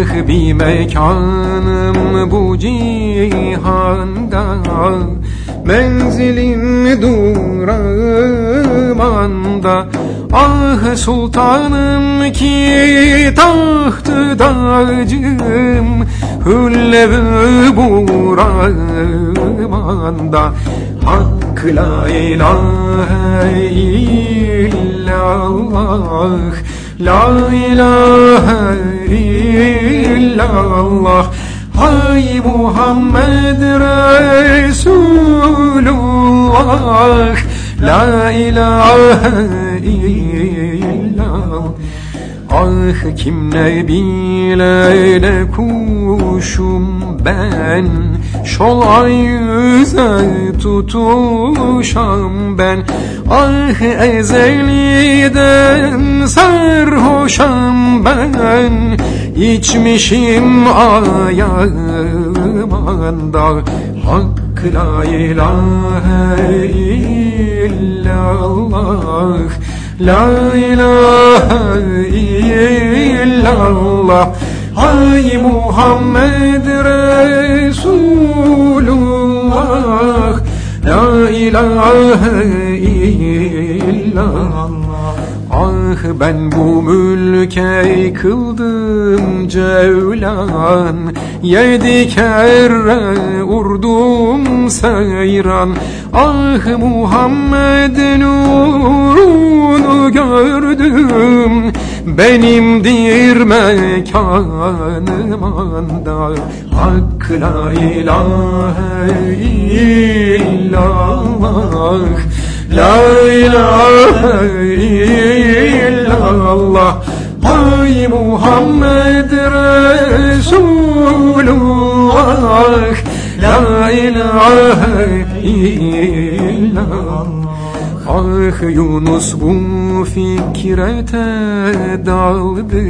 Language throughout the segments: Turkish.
Ah bir mekanım bu cihanda. Menzilim durağım Ah sultanım ki tahtı dacım Hüllevi buram anda Hak la ilahe illallah La ilahe illallah. Hay Muhammed Resulullah La ilahe illallah Ah kim ne bile ne kuşum ben? Şolay yüze tutuşam ben. Ah ezeliden sarhoşam ben. İçmişim ayağımanda Hak la ilahe illallah. La ilahe illallah Hay Muhammed Resulullah. La ilahe illallah Ah ben bu mülke kıldım cevlan. Yedi kere urdum seyran. Ah Muhammed nurunu gördüm Benimdir mekanım anda. Hak la ilahe illallah La ilahe illallah. Hay Muhammed Resulullah. La ilahe illallah. Ah Yunus bu fikrete daldı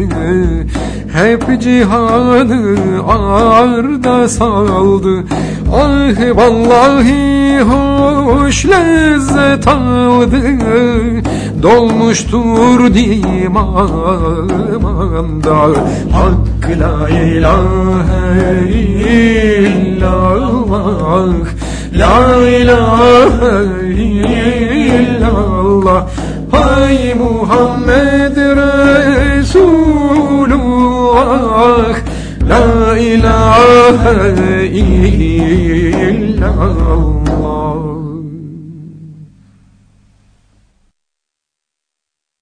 Hep cihanı arda saldı. Ah vallahi hoş lezzet aldı Dolmuştur dimağımda Hak la ilahe illallah La ilahe illallah. Hay Muhammed Resulullah La ilahe illallah